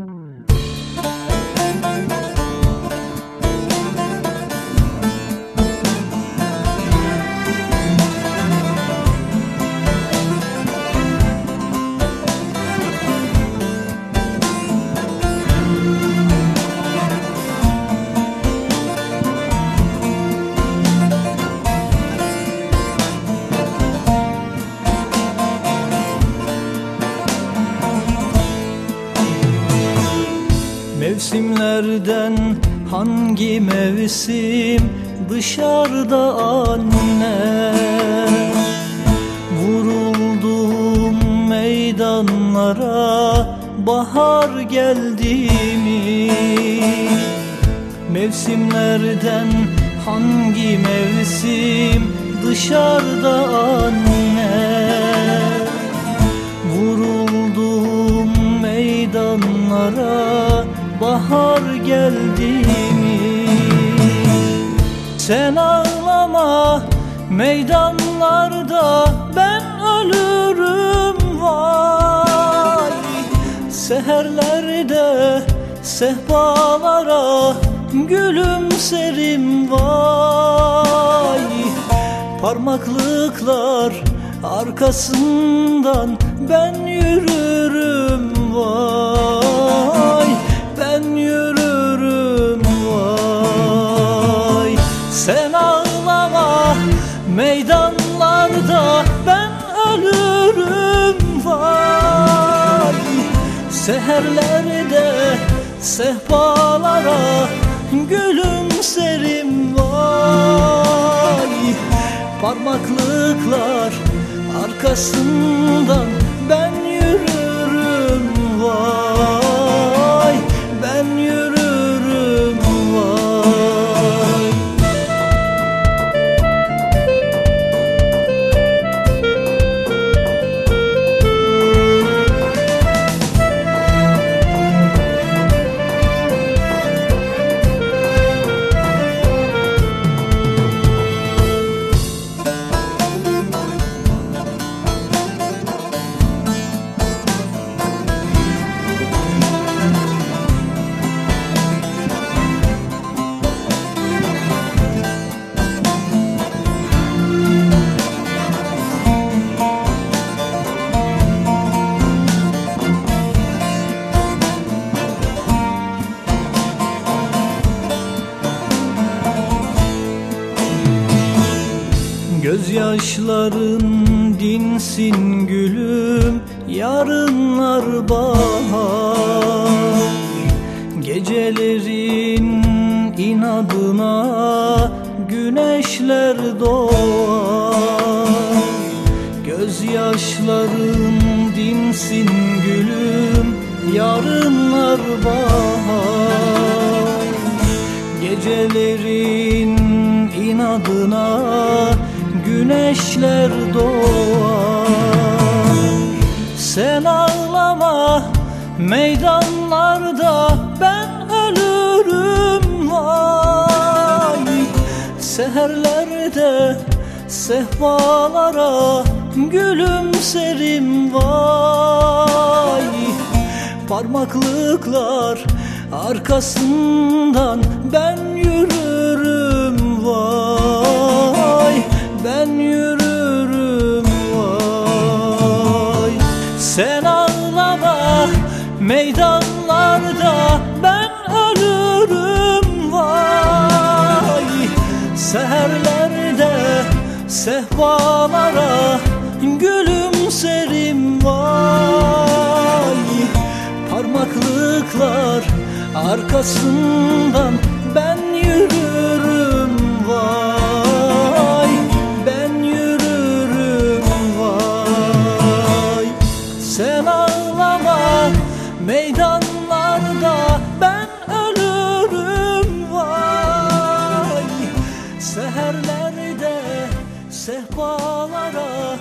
Mm. Mevsimlerden hangi mevsim dışarıda anne? Vuruldum meydanlara bahar geldi mi? Mevsimlerden hangi mevsim dışarıda anne bahar geldi mi? Sen ağlama meydanlarda ben ölürüm vay. Seherlerde sehpalara gülümserim vay. Parmaklıklar arkasından ben yürürüm vay Seherlerde sehpalara gülümserim vay. Parmaklıklar arkasından ben Gözyaşların dinsin gülüm Yarınlar bahar. Gecelerin inadına Güneşler doğar. Gözyaşların dinsin gülüm Yarınlar bahar. Gecelerin inadına güneşler doğar. Sen ağlama meydanlarda ben ölürüm vay. Seherlerde sehpalara gülümserim vay. Parmaklıklar arkasından ben yürürüm sehpalara gülümserim vay. Parmaklıklar arkasından ben yürürüm vay. Ben yürürüm vay. Sen ağlama meydanlarda ben sehpalara